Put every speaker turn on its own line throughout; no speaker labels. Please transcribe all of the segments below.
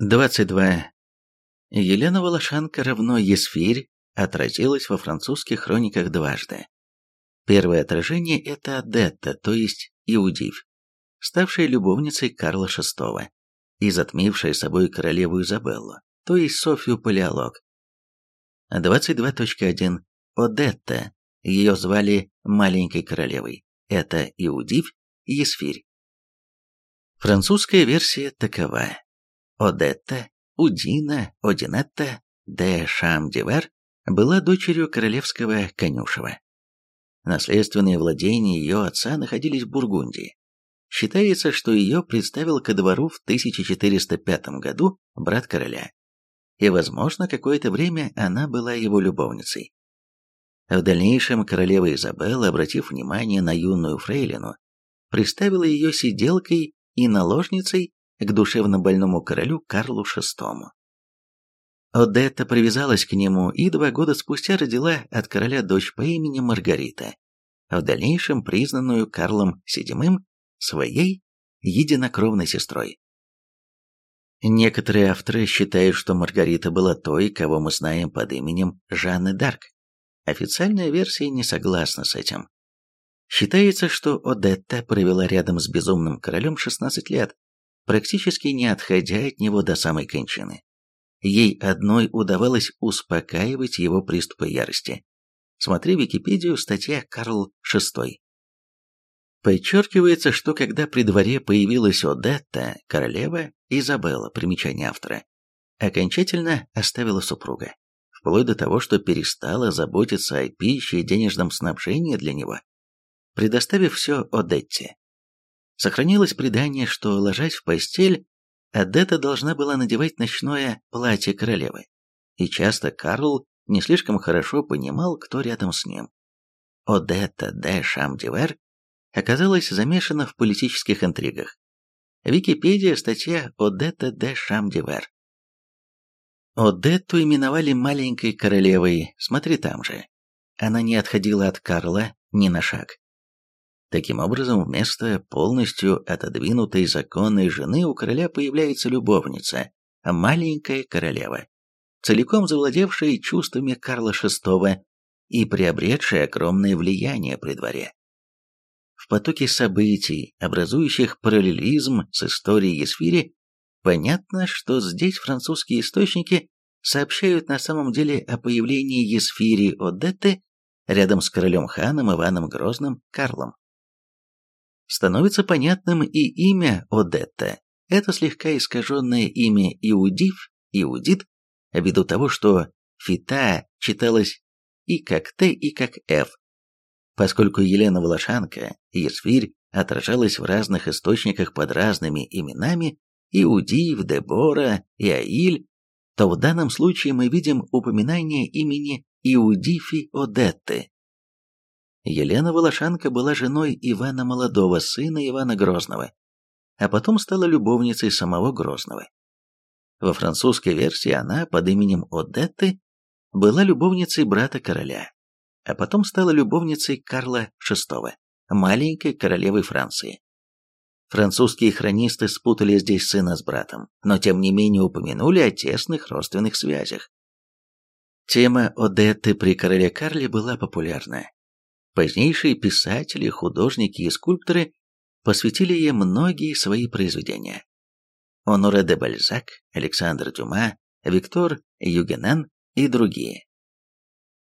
22. Елена Волошанка равно Есфирь отразилась во французских хрониках дважды. Первое отражение – это Адетта, то есть Иудив, ставшая любовницей Карла VI и затмившая собой королеву Изабеллу, то есть Софию Палеолог. 22.1. Одетта, ее звали маленькой королевой, это Иудив и Есфирь. Французская версия такова. Одетта, Удина, Одинетта де Шамдивер была дочерью королевского конюшева. Наследственные владения ее отца находились в Бургундии. Считается, что ее представил ко двору в 1405 году брат короля, и, возможно, какое-то время она была его любовницей. В дальнейшем королева Изабелла, обратив внимание на юную фрейлину, представила ее сиделкой и наложницей к душевно больному королю Карлу VI. Одетта привязалась к нему и два года спустя родила от короля дочь по имени Маргарита, в дальнейшем признанную Карлом VII своей единокровной сестрой. Некоторые авторы считают, что Маргарита была той, кого мы знаем под именем Жанны Дарк. Официальная версия не согласна с этим. Считается, что Одетта провела рядом с безумным королем 16 лет, практически не отходя от него до самой кончины. Ей одной удавалось успокаивать его приступы ярости. Смотри Википедию, статья Карл VI. Подчеркивается, что когда при дворе появилась Одетта, королева Изабелла, примечание автора, окончательно оставила супруга, вплоть до того, что перестала заботиться о пище и денежном снабжении для него, предоставив все Одетте. Сохранилось предание, что, ложась в постель, Адетта должна была надевать ночное платье королевы, и часто Карл не слишком хорошо понимал, кто рядом с ним. Одетта де Шамдивер оказалась замешана в политических интригах. Википедия, статья Одетта де Шамдивер. Одетту именовали маленькой королевой, смотри там же. Она не отходила от Карла ни на шаг. Таким образом, вместо полностью отодвинутой законной жены у короля появляется любовница, маленькая королева, целиком завладевшая чувствами Карла VI и приобретшая огромное влияние при дворе. В потоке событий, образующих параллелизм с историей Есфири, понятно, что здесь французские источники сообщают на самом деле о появлении Есфири Одетты рядом с королем ханом Иваном Грозным Карлом становится понятным и имя Одетта. Это слегка искаженное имя Иудив, Иудит, ввиду того, что Фита читалось и как Т, и как Ф. Поскольку Елена Волошанка, Есфирь, отражалась в разных источниках под разными именами, Иудив, Дебора, Иаиль, то в данном случае мы видим упоминание имени Иудифи Одетты, Елена Волошанка была женой Ивана Молодого, сына Ивана Грозного, а потом стала любовницей самого Грозного. Во французской версии она под именем Одетты была любовницей брата короля, а потом стала любовницей Карла VI, маленькой королевы Франции. Французские хронисты спутали здесь сына с братом, но тем не менее упомянули о тесных родственных связях. Тема Одетты при короле Карле была популярна, Позднейшие писатели, художники и скульпторы посвятили ей многие свои произведения. Оноре де Бальзак, Александр Дюма, Виктор Югенен и другие.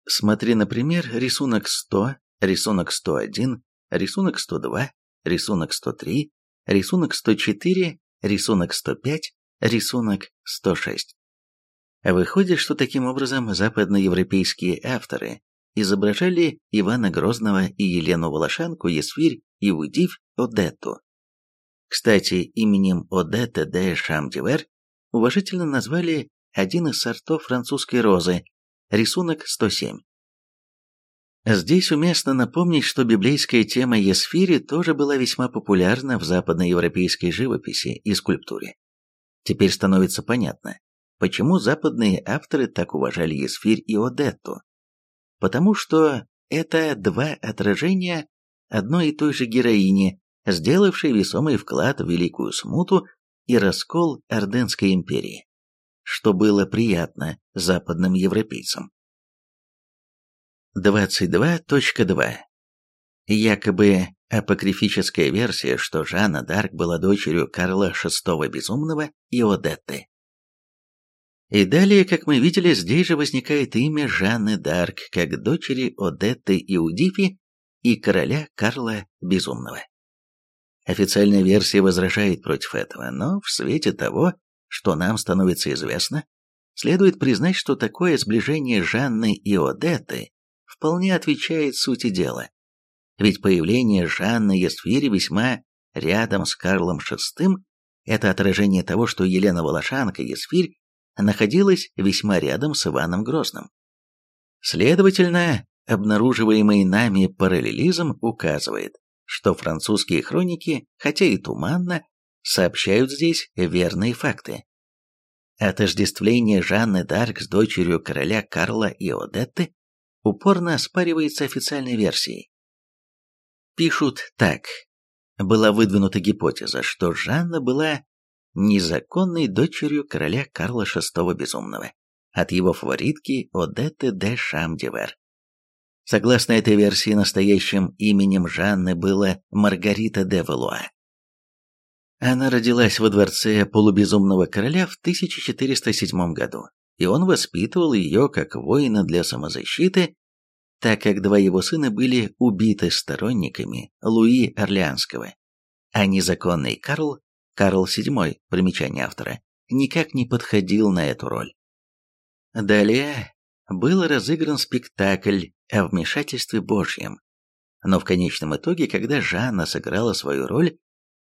Смотри, например, рисунок 100, рисунок 101, рисунок 102, рисунок 103, рисунок 104, рисунок 105, рисунок 106. Выходит, что таким образом западноевропейские авторы изображали Ивана Грозного и Елену Волошанку, Есфирь, Иудив, Одетту. Кстати, именем Одетта де Шамдивер уважительно назвали один из сортов французской розы, рисунок 107. Здесь уместно напомнить, что библейская тема Есфири тоже была весьма популярна в западноевропейской живописи и скульптуре. Теперь становится понятно, почему западные авторы так уважали Есфирь и Одетту потому что это два отражения одной и той же героини, сделавшей весомый вклад в великую смуту и раскол Орденской империи, что было приятно западным европейцам. 22.2. Якобы апокрифическая версия, что Жанна Дарк была дочерью Карла VI Безумного и Одетты. И далее, как мы видели, здесь же возникает имя Жанны Дарк, как дочери Одетты Иудифи и короля Карла Безумного. Официальная версия возражает против этого, но в свете того, что нам становится известно, следует признать, что такое сближение Жанны и Одетты вполне отвечает сути дела. Ведь появление Жанны Есфири весьма рядом с Карлом VI – это отражение того, что Елена Волошанка Есфирь находилась весьма рядом с Иваном Грозным. Следовательно, обнаруживаемый нами параллелизм указывает, что французские хроники, хотя и туманно, сообщают здесь верные факты. Отождествление Жанны Д'Арк с дочерью короля Карла и Одетты упорно оспаривается официальной версией. Пишут так. Была выдвинута гипотеза, что Жанна была незаконной дочерью короля Карла VI Безумного от его фаворитки Одетты де Шамдивер. Согласно этой версии, настоящим именем Жанны было Маргарита де Валуа. Она родилась во дворце полубезумного короля в 1407 году, и он воспитывал ее как воина для самозащиты, так как два его сына были убиты сторонниками Луи Орлеанского, а незаконный Карл, Карл VII, примечание автора, никак не подходил на эту роль. Далее был разыгран спектакль о вмешательстве Божьем. Но в конечном итоге, когда Жанна сыграла свою роль,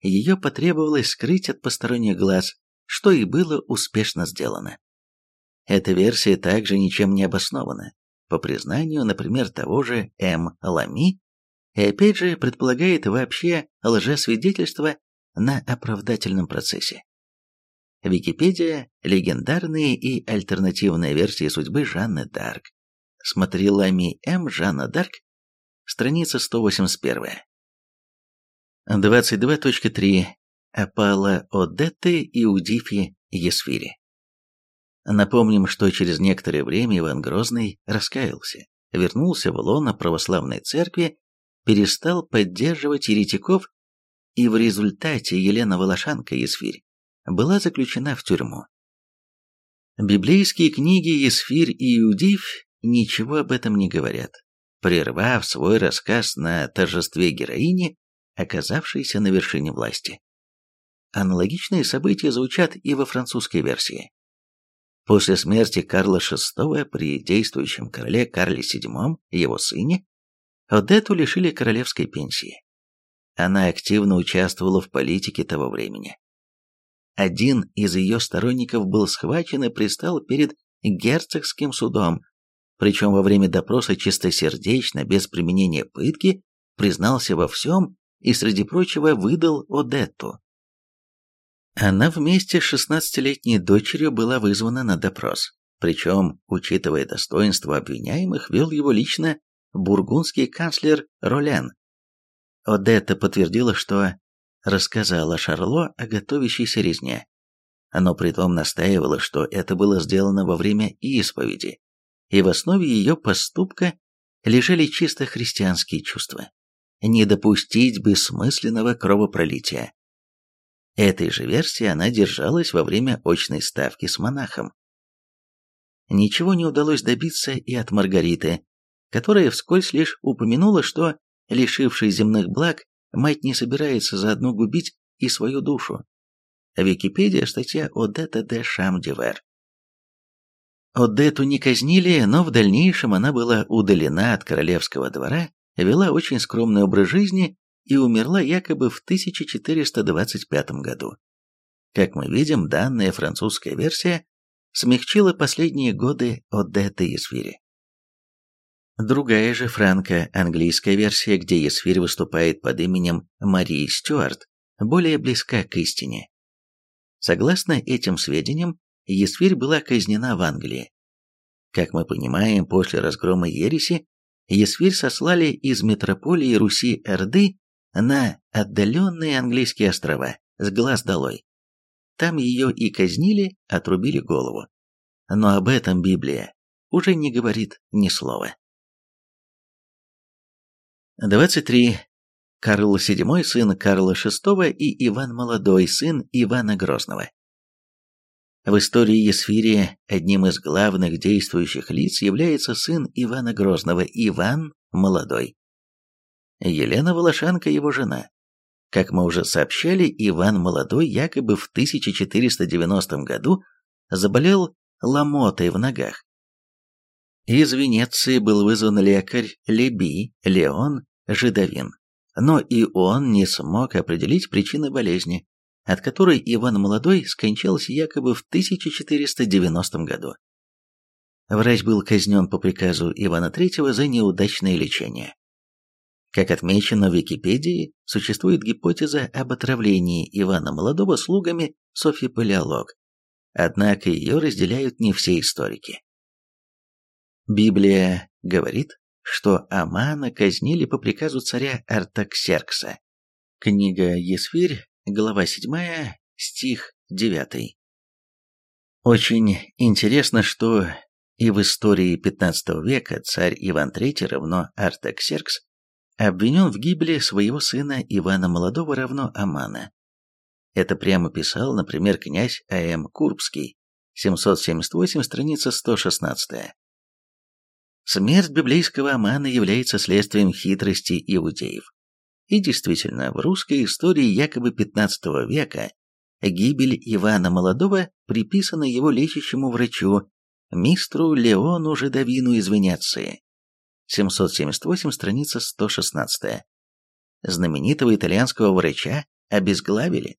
ее потребовалось скрыть от посторонних глаз, что и было успешно сделано. Эта версия также ничем не обоснована, по признанию, например, того же М. Лами, и опять же предполагает вообще лжесвидетельство на оправдательном процессе. Википедия – легендарные и альтернативные версии судьбы Жанны Дарк. Смотри Лами М. Жанна Дарк, страница 181. 22.3. Апала Одетты и Удифи Есфири. Напомним, что через некоторое время Иван Грозный раскаялся, вернулся в лоно православной церкви, перестал поддерживать еретиков, и в результате Елена Волошанка Есфирь была заключена в тюрьму. Библейские книги Есфирь и Иудив ничего об этом не говорят, прервав свой рассказ на торжестве героини, оказавшейся на вершине власти. Аналогичные события звучат и во французской версии. После смерти Карла VI при действующем короле Карле VII, его сыне, Одетту лишили королевской пенсии. Она активно участвовала в политике того времени. Один из ее сторонников был схвачен и пристал перед герцогским судом причем во время допроса чистосердечно, без применения пытки, признался во всем и, среди прочего, выдал Одетту. Она вместе с шестнадцатилетней дочерью была вызвана на допрос, причем, учитывая достоинство обвиняемых, вел его лично бургундский канцлер Ролен. Одетта подтвердила, что рассказала Шарло о готовящейся резне, но притом настаивала, что это было сделано во время исповеди, и в основе ее поступка лежали чисто христианские чувства. Не допустить бессмысленного кровопролития. Этой же версии она держалась во время очной ставки с монахом. Ничего не удалось добиться и от Маргариты, которая вскользь лишь упомянула, что, лишившись земных благ, мать не собирается заодно губить и свою душу. Википедия, статья Одетта де Шамдивер. Одетту не казнили, но в дальнейшем она была удалена от королевского двора, вела очень скромный образ жизни и умерла якобы в 1425 году. Как мы видим, данная французская версия смягчила последние годы Одетты Есфири. Другая же франко-английская версия, где Есфирь выступает под именем Марии Стюарт, более близка к истине. Согласно этим сведениям, Есфирь была казнена в Англии. Как мы понимаем, после разгрома ереси Есфирь сослали из метрополии Руси-Эрды на отдаленные английские острова, с глаз долой. там ее и казнили, отрубили голову. Но об этом Библия уже не говорит ни слова. 23. Карл VII, сын Карла VI и Иван Молодой, сын Ивана Грозного. В истории Есфирия одним из главных действующих лиц является сын Ивана Грозного, Иван Молодой. Елена Волошенко его жена. Как мы уже сообщали, Иван Молодой якобы в 1490 году заболел ломотой в ногах. Из Венеции был вызван лекарь Леби Леон Жидовин, но и он не смог определить причины болезни, от которой Иван Молодой скончался якобы в 1490 году. Врач был казнен по приказу Ивана III за неудачное лечение. Как отмечено в Википедии, существует гипотеза об отравлении Ивана Молодого слугами Софьи Палеолог, однако ее разделяют не все историки. Библия говорит, что Амана казнили по приказу царя Артаксеркса. Книга Есфирь, глава 7, стих 9. Очень интересно, что и в истории XV века царь Иван III равно Артаксеркс обвинен в гибели своего сына Ивана Молодого равно Амана. Это прямо писал, например, князь А.М. Курбский, 778, страница 116. Смерть библейского Амана является следствием хитрости иудеев. И действительно, в русской истории якобы 15 века гибель Ивана Молодого приписана его лечащему врачу, мистру Леону Жидовину из Венеции. 778, страница 116. Знаменитого итальянского врача обезглавили.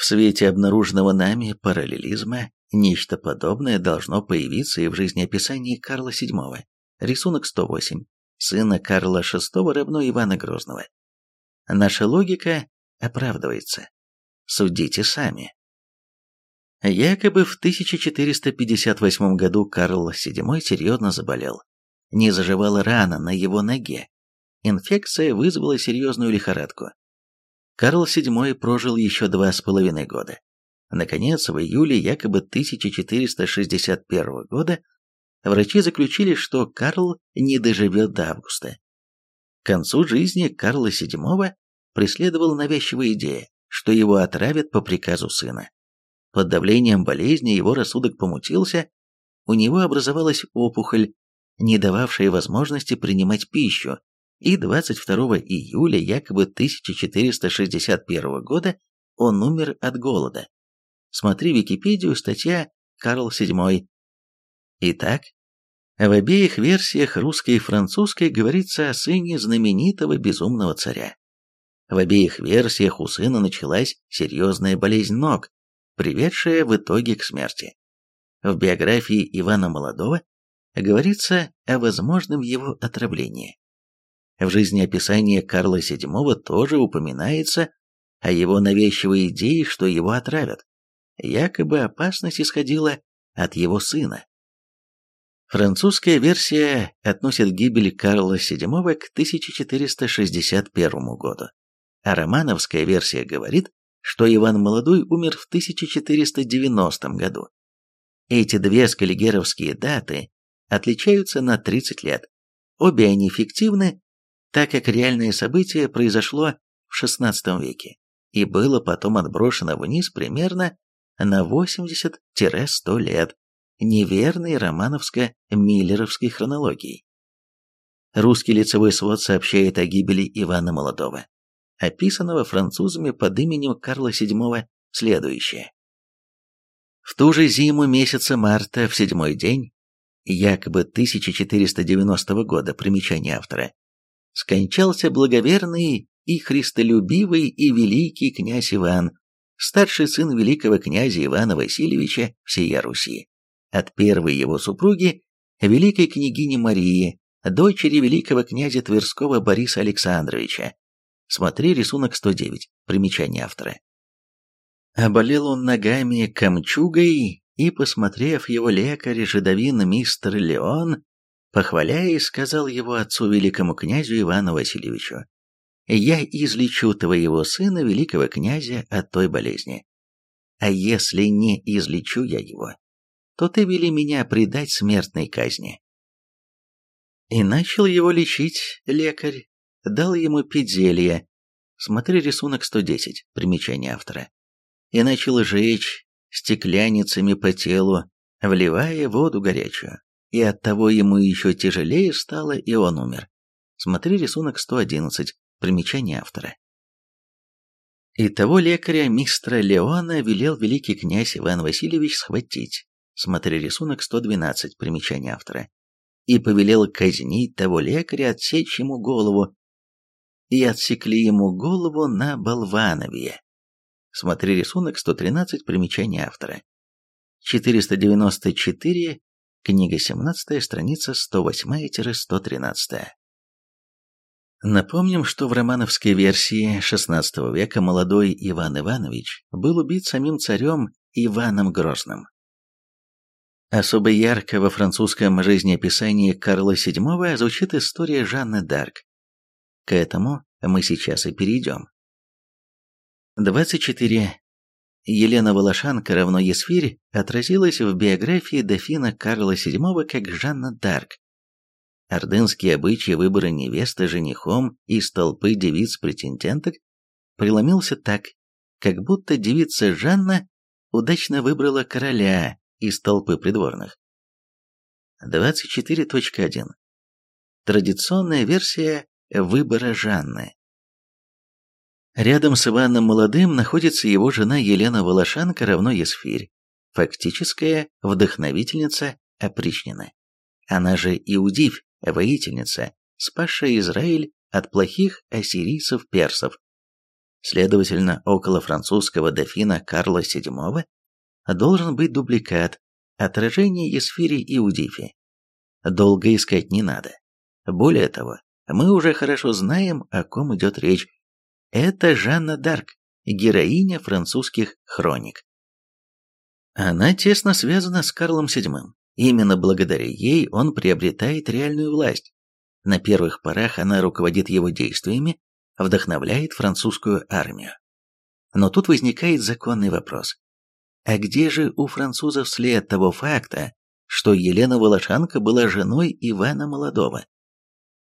В свете обнаруженного нами параллелизма, нечто подобное должно появиться и в жизнеописании Карла VII. Рисунок 108. Сына Карла VI равно Ивана Грозного. Наша логика оправдывается. Судите сами. Якобы в 1458 году Карл VII серьезно заболел не заживала рана на его ноге. Инфекция вызвала серьезную лихорадку. Карл VII прожил еще два с половиной года. Наконец, в июле якобы 1461 года врачи заключили, что Карл не доживет до августа. К концу жизни Карла VII преследовала навязчивая идея, что его отравят по приказу сына. Под давлением болезни его рассудок помутился, у него образовалась опухоль, не дававшие возможности принимать пищу, и 22 июля якобы 1461 года он умер от голода. Смотри Википедию, статья «Карл VII». Итак, в обеих версиях русской и французской говорится о сыне знаменитого безумного царя. В обеих версиях у сына началась серьезная болезнь ног, приведшая в итоге к смерти. В биографии Ивана Молодого говорится о возможном его отравлении. В жизнеописании Карла VII тоже упоминается о его навязчивой идее, что его отравят. Якобы опасность исходила от его сына. Французская версия относит гибель Карла VII к 1461 году, а романовская версия говорит, что Иван Молодой умер в 1490 году. Эти две скаллигеровские даты отличаются на 30 лет. Обе они фиктивны, так как реальное событие произошло в XVI веке и было потом отброшено вниз примерно на 80-100 лет неверной романовско-миллеровской хронологией. Русский лицевой свод сообщает о гибели Ивана Молодого, описанного французами под именем Карла VII, следующее. В ту же зиму месяца марта, в седьмой день, якобы 1490 года, примечание автора, скончался благоверный и христолюбивый и великий князь Иван, старший сын великого князя Ивана Васильевича всея Руси, от первой его супруги, великой княгини Марии, дочери великого князя Тверского Бориса Александровича. Смотри рисунок 109, примечание автора. Оболел он ногами камчугой и, посмотрев его лекарь, жидовин мистер Леон, похваляясь, сказал его отцу великому князю Ивану Васильевичу, «Я излечу твоего сына, великого князя, от той болезни». а если не излечу я его, то ты вели меня предать смертной казни. И начал его лечить лекарь, дал ему пить зелье, смотри рисунок 110, примечание автора, и начал жечь стекляницами по телу, вливая воду горячую, и оттого ему еще тяжелее стало, и он умер. Смотри рисунок 111, примечание автора. И того лекаря мистера Леона велел великий князь Иван Васильевич схватить. Смотри рисунок 112, примечание автора. И повелел казнить того лекаря, отсечь ему голову. И отсекли ему голову на болвановье. Смотри рисунок 113, примечание автора. 494, книга 17, страница 108-113. Напомним, что в романовской версии XVI века молодой Иван Иванович был убит самим царем Иваном Грозным. Особо ярко во французском жизнеописании Карла VII звучит история Жанны Д'Арк. К этому мы сейчас и перейдем. 24. Елена Волошанка равно Есфирь отразилась в биографии дофина Карла VII как Жанна Д'Арк, Ордынский обычай выбора невесты женихом из толпы девиц-претенденток преломился так, как будто девица Жанна удачно выбрала короля из толпы придворных. 24.1. Традиционная версия выбора Жанны. Рядом с Иваном Молодым находится его жена Елена Волошанка равно Есфирь, фактическая вдохновительница опричнина. Она же Иудивь, воительница, спасшая Израиль от плохих ассирийцев-персов. Следовательно, около французского дофина Карла VII должен быть дубликат, отражение Есфири Иудифи. Долго искать не надо. Более того, мы уже хорошо знаем, о ком идет речь. Это Жанна Дарк, героиня французских хроник. Она тесно связана с Карлом VII. Именно благодаря ей он приобретает реальную власть. На первых порах она руководит его действиями, вдохновляет французскую армию. Но тут возникает законный вопрос. А где же у французов след того факта, что Елена Волошанка была женой Ивана Молодого?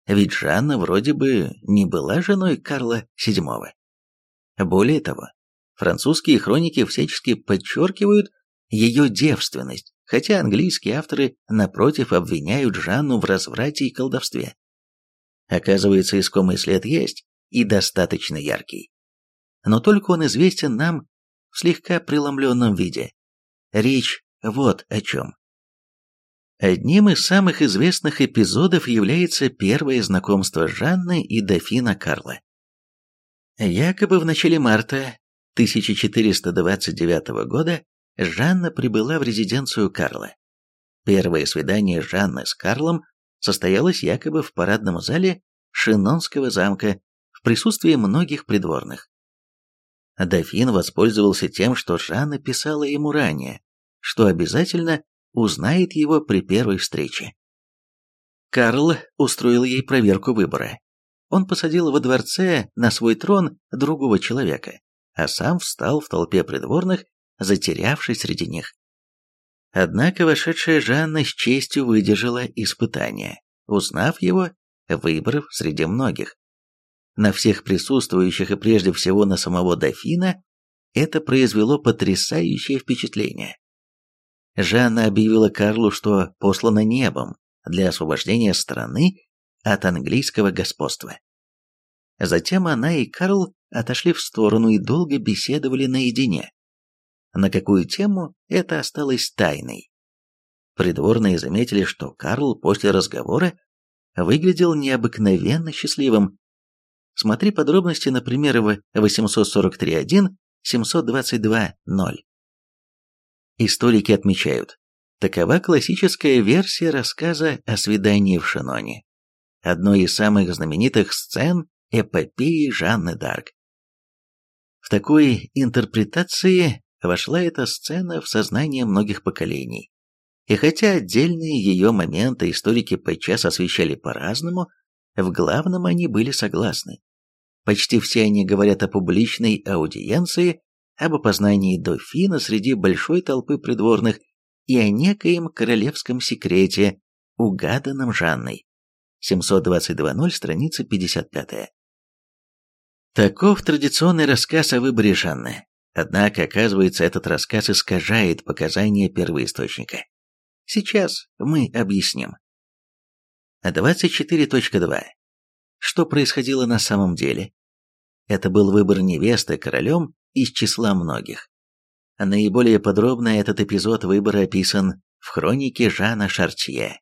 Ведь Жанна вроде бы не была женой Карла VII. Более того, французские хроники всячески подчеркивают ее девственность, хотя английские авторы, напротив, обвиняют Жанну в разврате и колдовстве. Оказывается, искомый след есть, и достаточно яркий. Но только он известен нам в слегка преломленном виде. Речь вот о чем. Одним из самых известных эпизодов является первое знакомство Жанны и дофина Карла. Якобы в начале марта 1429 года Жанна прибыла в резиденцию Карла. Первое свидание Жанны с Карлом состоялось якобы в парадном зале Шинонского замка в присутствии многих придворных. Дофин воспользовался тем, что Жанна писала ему ранее, что обязательно узнает его при первой встрече. Карл устроил ей проверку выбора. Он посадил во дворце на свой трон другого человека, а сам встал в толпе придворных затерявшись среди них. Однако вошедшая Жанна с честью выдержала испытание, узнав его, выбрав среди многих. На всех присутствующих и прежде всего на самого дофина это произвело потрясающее впечатление. Жанна объявила Карлу, что послана небом для освобождения страны от английского господства. Затем она и Карл отошли в сторону и долго беседовали наедине. На какую тему это осталось тайной. Придворные заметили, что Карл после разговора выглядел необыкновенно счастливым. Смотри подробности, например, в 843.1, 722.0. Историки отмечают, такова классическая версия рассказа о свидании в Шиноне, одной из самых знаменитых сцен эпопеи Жанны Д'Арк. В такой интерпретации вошла эта сцена в сознание многих поколений. И хотя отдельные ее моменты историки подчас освещали по-разному, в главном они были согласны. Почти все они говорят о публичной аудиенции, об опознании дофина среди большой толпы придворных и о некоем королевском секрете, угаданном Жанной. 722.0, страница 55. Таков традиционный рассказ о выборе Жанны. Однако, оказывается, этот рассказ искажает показания первоисточника. Сейчас мы объясним. 24.2. Что происходило на самом деле? Это был выбор невесты королем из числа многих. Наиболее подробно этот эпизод выбора описан в хронике Жана Шартье.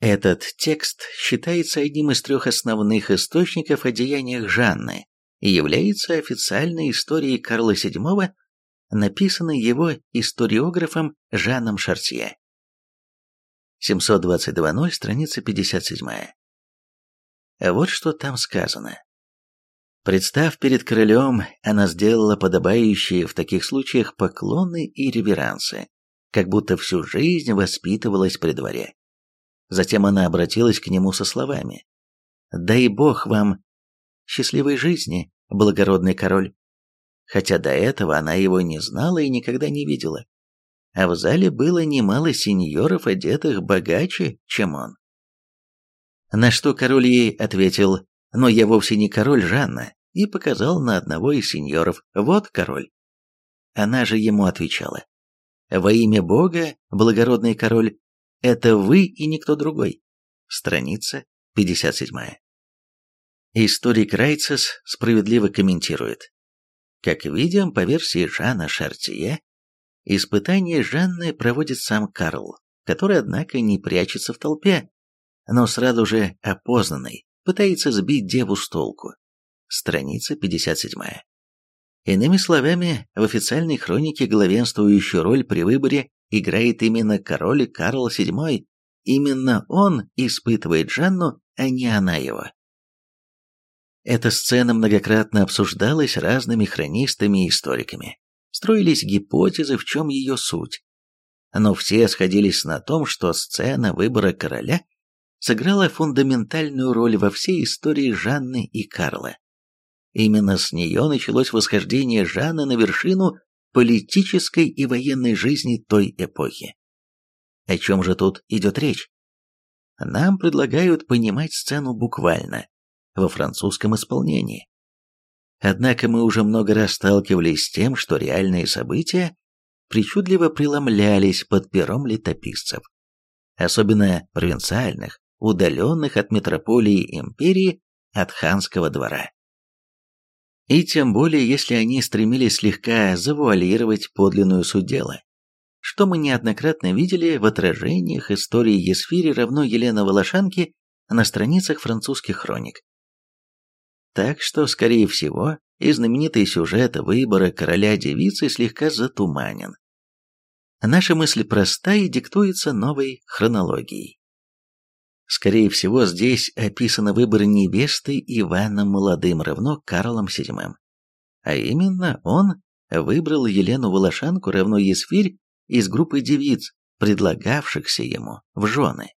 Этот текст считается одним из трех основных источников о деяниях Жанны и является официальной историей Карла VII, написанной его историографом Жаном Шартье. 722.0, страница 57. Вот что там сказано. Представ перед королем, она сделала подобающие в таких случаях поклоны и реверансы, как будто всю жизнь воспитывалась при дворе. Затем она обратилась к нему со словами «Дай Бог вам счастливой жизни, благородный король». Хотя до этого она его не знала и никогда не видела. А в зале было немало сеньоров, одетых богаче, чем он. На что король ей ответил но я вовсе не король Жанна, и показал на одного из сеньоров. Вот король. Она же ему отвечала. Во имя Бога, благородный король, это вы и никто другой. Страница 57. Историк Райцес справедливо комментирует. Как видим, по версии Жана Шартье, испытание Жанны проводит сам Карл, который, однако, не прячется в толпе, но сразу же опознанный, пытается сбить деву с толку. Страница 57. Иными словами, в официальной хронике главенствующую роль при выборе играет именно король Карл VII. Именно он испытывает Жанну, а не она его. Эта сцена многократно обсуждалась разными хронистами и историками. Строились гипотезы, в чем ее суть. Но все сходились на том, что сцена выбора короля сыграла фундаментальную роль во всей истории Жанны и Карла. Именно с нее началось восхождение Жанны на вершину политической и военной жизни той эпохи. О чем же тут идет речь? Нам предлагают понимать сцену буквально, во французском исполнении. Однако мы уже много раз сталкивались с тем, что реальные события причудливо преломлялись под пером летописцев, особенно провинциальных, удаленных от метрополии империи, от ханского двора. И тем более, если они стремились слегка завуалировать подлинную суть дела, что мы неоднократно видели в отражениях истории Есфири равно Елены Волошанки на страницах французских хроник. Так что, скорее всего, и знаменитый сюжет выбора короля-девицы слегка затуманен. Наша мысль проста и диктуется новой хронологией. Скорее всего, здесь описаны выборы невесты Иваном Молодым равно Карлом VII. А именно, он выбрал Елену Волошанку равно Есфирь из группы девиц, предлагавшихся ему в жены.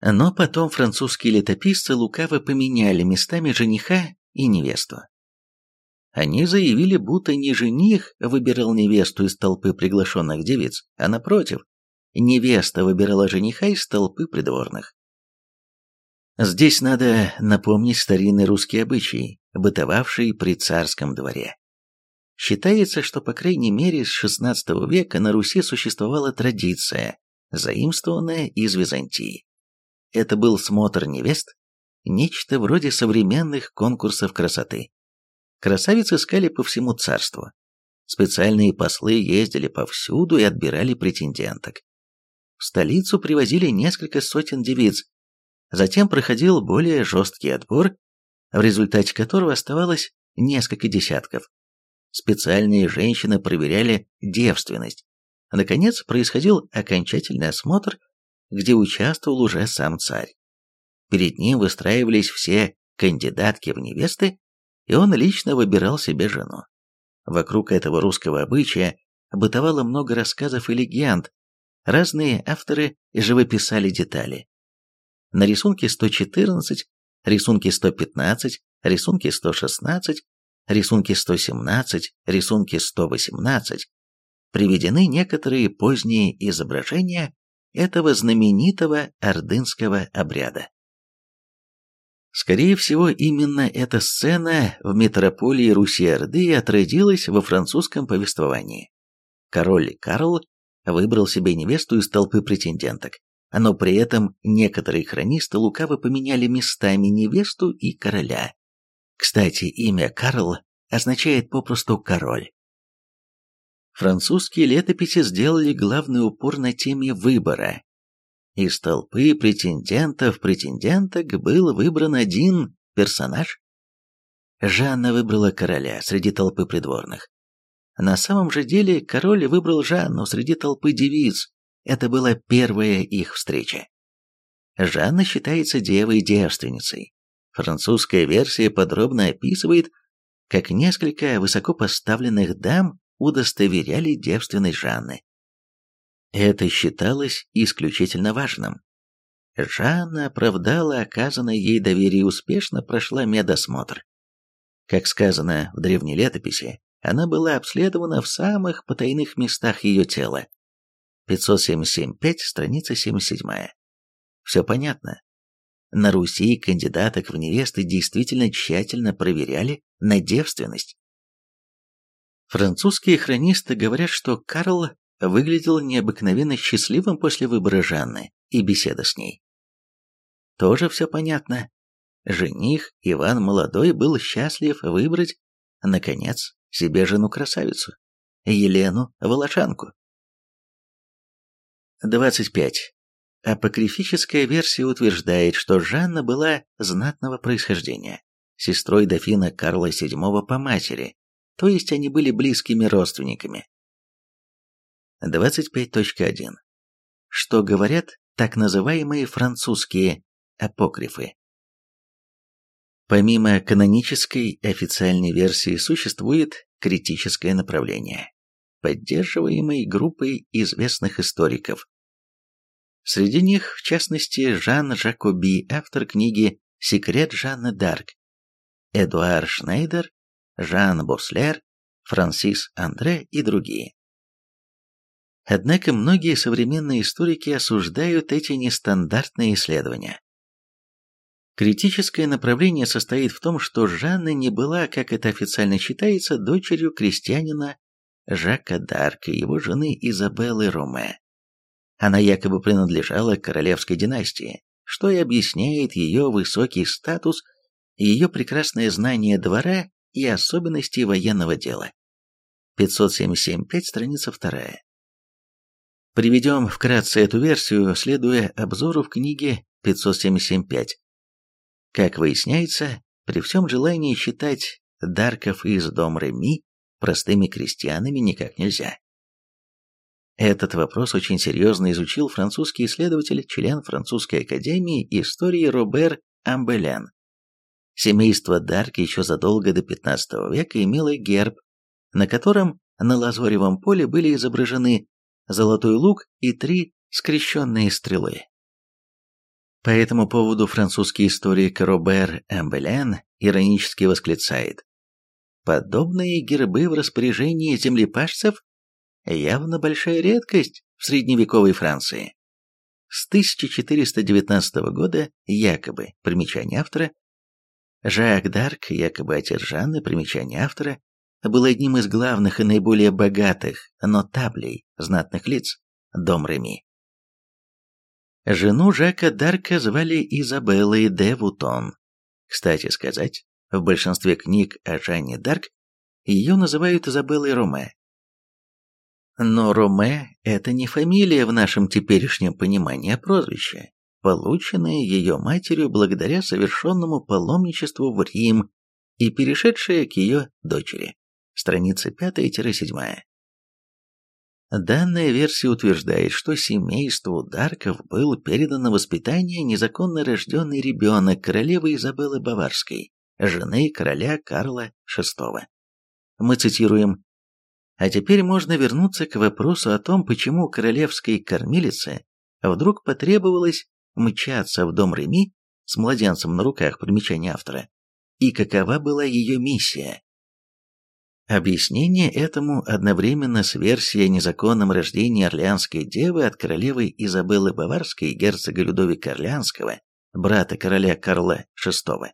Но потом французские летописцы лукаво поменяли местами жениха и невесту. Они заявили, будто не жених выбирал невесту из толпы приглашенных девиц, а напротив, невеста выбирала жениха из толпы придворных. Здесь надо напомнить старинный русский обычай, бытовавший при царском дворе. Считается, что по крайней мере с XVI века на Руси существовала традиция, заимствованная из Византии. Это был смотр невест, нечто вроде современных конкурсов красоты. Красавиц искали по всему царству. Специальные послы ездили повсюду и отбирали претенденток. В столицу привозили несколько сотен девиц. Затем проходил более жесткий отбор, в результате которого оставалось несколько десятков. Специальные женщины проверяли девственность. Наконец, происходил окончательный осмотр, где участвовал уже сам царь. Перед ним выстраивались все кандидатки в невесты, и он лично выбирал себе жену. Вокруг этого русского обычая бытовало много рассказов и легенд, Разные авторы живописали детали. На рисунке 114, рисунке 115, рисунке 116 рисунки 117, рисунки 118 приведены некоторые поздние изображения этого знаменитого ордынского обряда. Скорее всего, именно эта сцена в метрополии Руси-Орды отразилась во французском повествовании. Король Карл выбрал себе невесту из толпы претенденток, но при этом некоторые хронисты лукаво поменяли местами невесту и короля. Кстати, имя Карл означает попросту «король». Французские летописи сделали главный упор на теме выбора. Из толпы претендентов-претенденток был выбран один персонаж. Жанна выбрала короля среди толпы придворных. На самом же деле король выбрал Жанну среди толпы девиц. Это была первая их встреча. Жанна считается девой-девственницей. Французская версия подробно описывает, как несколько высокопоставленных дам удостоверяли девственность Жанны. Это считалось исключительно важным. Жанна оправдала оказанное ей доверие и успешно прошла медосмотр. Как сказано в древней летописи, она была обследована в самых потайных местах ее тела. 577.5, страница 77. Все понятно. На Руси кандидаток в невесты действительно тщательно проверяли на девственность. Французские хронисты говорят, что Карл выглядел необыкновенно счастливым после выбора Жанны и беседы с ней. Тоже все понятно. Жених Иван Молодой был счастлив выбрать, наконец, себе жену-красавицу, Елену Волошанку. 25. Апокрифическая версия утверждает, что Жанна была знатного происхождения, сестрой дофина Карла VII по матери, то есть они были близкими родственниками. 25.1. Что говорят так называемые французские апокрифы? Помимо канонической официальной версии существует критическое направление, поддерживаемое группой известных историков. Среди них, в частности, Жан Жакоби, автор книги «Секрет Жанны Д'Арк», Эдуард Шнейдер, Жан Бослер, Франсис Андре и другие. Однако многие современные историки осуждают эти нестандартные исследования. Критическое направление состоит в том, что Жанна не была, как это официально считается, дочерью крестьянина Жака Дарка его жены Изабеллы Роме. Она якобы принадлежала к королевской династии, что и объясняет ее высокий статус ее прекрасное знание двора и особенностей военного дела. 577.5, страница 2. Приведем вкратце эту версию, следуя обзору в книге 577.5. Как выясняется, при всем желании считать Дарков из дом Реми простыми крестьянами никак нельзя. Этот вопрос очень серьезно изучил французский исследователь, член Французской академии истории Робер Амбелян. Семейство Дарк еще задолго до XV века имело герб, на котором на лазоревом поле были изображены золотой лук и три скрещенные стрелы. По этому поводу французский историк Робер Амбелян иронически восклицает «Подобные гербы в распоряжении землепашцев явно большая редкость в средневековой Франции. С 1419 года якобы, примечание автора, Жак Дарк, якобы отец Жанны, примечание автора, был одним из главных и наиболее богатых нотаблей знатных лиц дом Реми. Жену Жака Дарка звали Изабеллой де Вутон. Кстати сказать, в большинстве книг о Жанне Дарк ее называют Изабеллой Роме, но Роме – это не фамилия в нашем теперешнем понимании, а прозвище, полученное ее матерью благодаря совершенному паломничеству в Рим и перешедшее к ее дочери. Страница 5-7. Данная версия утверждает, что семейству Дарков был передан на воспитание незаконно рожденный ребенок королевы Изабеллы Баварской, жены короля Карла VI. Мы цитируем а теперь можно вернуться к вопросу о том, почему королевской кормилице вдруг потребовалось мчаться в дом Реми с младенцем на руках примечания автора, и какова была ее миссия. Объяснение этому одновременно с версией о незаконном рождении Орлеанской девы от королевы Изабеллы Баварской и герцога Людовика Орлеанского, брата короля Карла VI,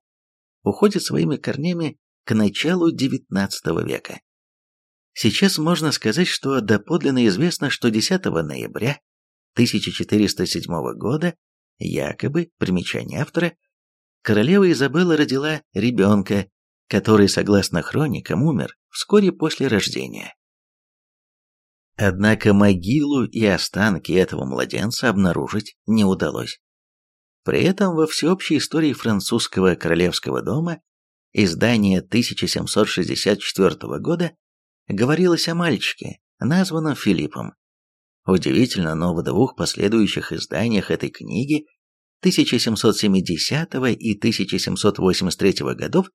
уходит своими корнями к началу XIX века. Сейчас можно сказать, что доподлинно известно, что 10 ноября 1407 года, якобы, примечание автора, королева Изабелла родила ребенка, который, согласно хроникам, умер вскоре после рождения. Однако могилу и останки этого младенца обнаружить не удалось. При этом во всеобщей истории французского королевского дома издания 1764 года говорилось о мальчике, названном Филиппом. Удивительно, но в двух последующих изданиях этой книги 1770 и 1783 годов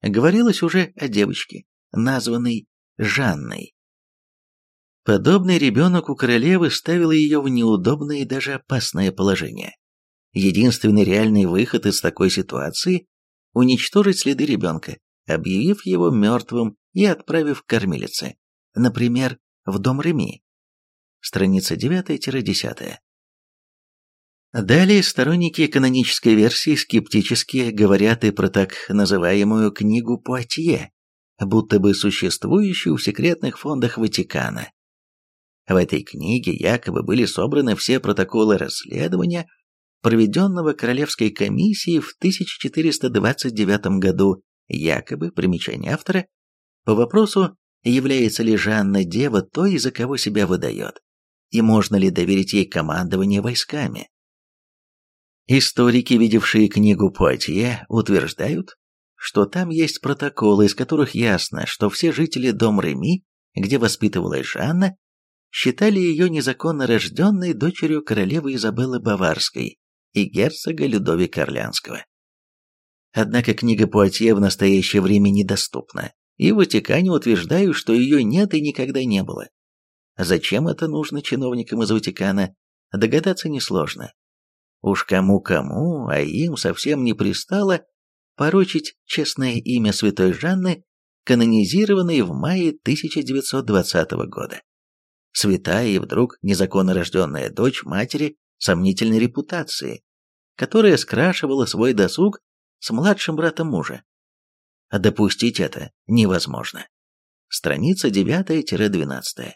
говорилось уже о девочке, названной Жанной. Подобный ребенок у королевы ставил ее в неудобное и даже опасное положение. Единственный реальный выход из такой ситуации – уничтожить следы ребенка, объявив его мертвым и отправив к кормилице, например, в дом Реми. Страница 9-10. Далее сторонники канонической версии скептически говорят и про так называемую книгу Пуатье, будто бы существующую в секретных фондах Ватикана. В этой книге якобы были собраны все протоколы расследования, проведенного Королевской комиссией в 1429 году, якобы, примечание автора, по вопросу, является ли Жанна Дева той, за кого себя выдает, и можно ли доверить ей командование войсками. Историки, видевшие книгу Пуатье, утверждают, что там есть протоколы, из которых ясно, что все жители дом Реми, где воспитывалась Жанна, считали ее незаконно рожденной дочерью королевы Изабеллы Баварской и герцога Людовика Орлянского. Однако книга Пуатье в настоящее время недоступна, и в Ватикане утверждают, что ее нет и никогда не было. Зачем это нужно чиновникам из Ватикана, догадаться несложно. Уж кому-кому, а им совсем не пристало порочить честное имя святой Жанны, канонизированной в мае 1920 года. Святая и вдруг незаконно рожденная дочь матери сомнительной репутации, которая скрашивала свой досуг с младшим братом мужа. А допустить это невозможно. Страница 9-12.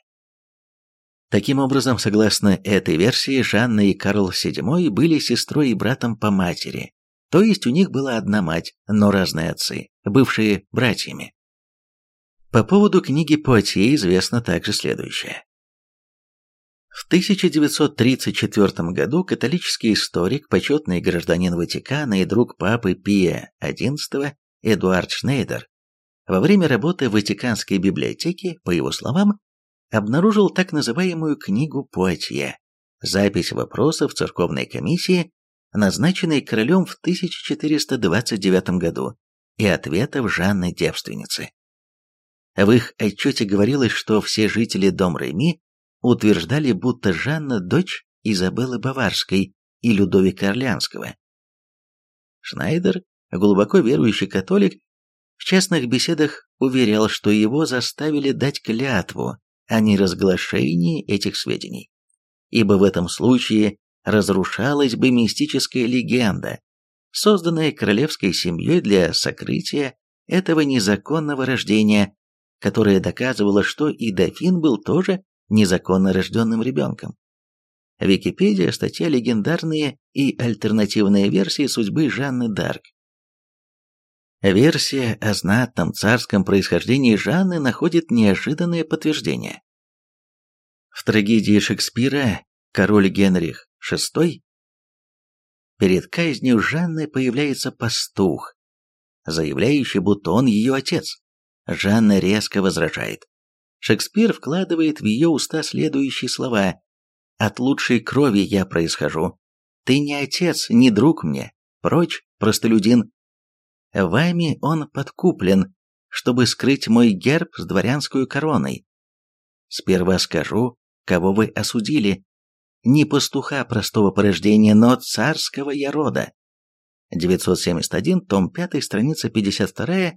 Таким образом, согласно этой версии, Жанна и Карл VII были сестрой и братом по матери, то есть у них была одна мать, но разные отцы, бывшие братьями. По поводу книги Пуатье известно также следующее. В 1934 году католический историк, почетный гражданин Ватикана и друг папы Пия XI Эдуард Шнейдер во время работы в Ватиканской библиотеке, по его словам, обнаружил так называемую книгу Пуатье, запись вопросов церковной комиссии, назначенной королем в 1429 году, и ответов Жанны Девственницы. В их отчете говорилось, что все жители дом Реми утверждали, будто Жанна – дочь Изабеллы Баварской и Людовика Орлеанского. Шнайдер, глубоко верующий католик, в частных беседах уверял, что его заставили дать клятву о неразглашении этих сведений, ибо в этом случае разрушалась бы мистическая легенда, созданная королевской семьей для сокрытия этого незаконного рождения, которое доказывало, что и дофин был тоже незаконно рожденным ребенком. Википедия, статья «Легендарные и альтернативные версии судьбы Жанны Дарк». Версия о знатном царском происхождении Жанны находит неожиданное подтверждение. В трагедии Шекспира «Король Генрих VI» перед казнью Жанны появляется пастух, заявляющий, будто он ее отец. Жанна резко возражает. Шекспир вкладывает в ее уста следующие слова «От лучшей крови я происхожу. Ты не отец, не друг мне. Прочь, простолюдин. Вами он подкуплен, чтобы скрыть мой герб с дворянской короной. Сперва скажу, кого вы осудили. Не пастуха простого порождения, но царского я рода. 971, том 5, страница 52-53.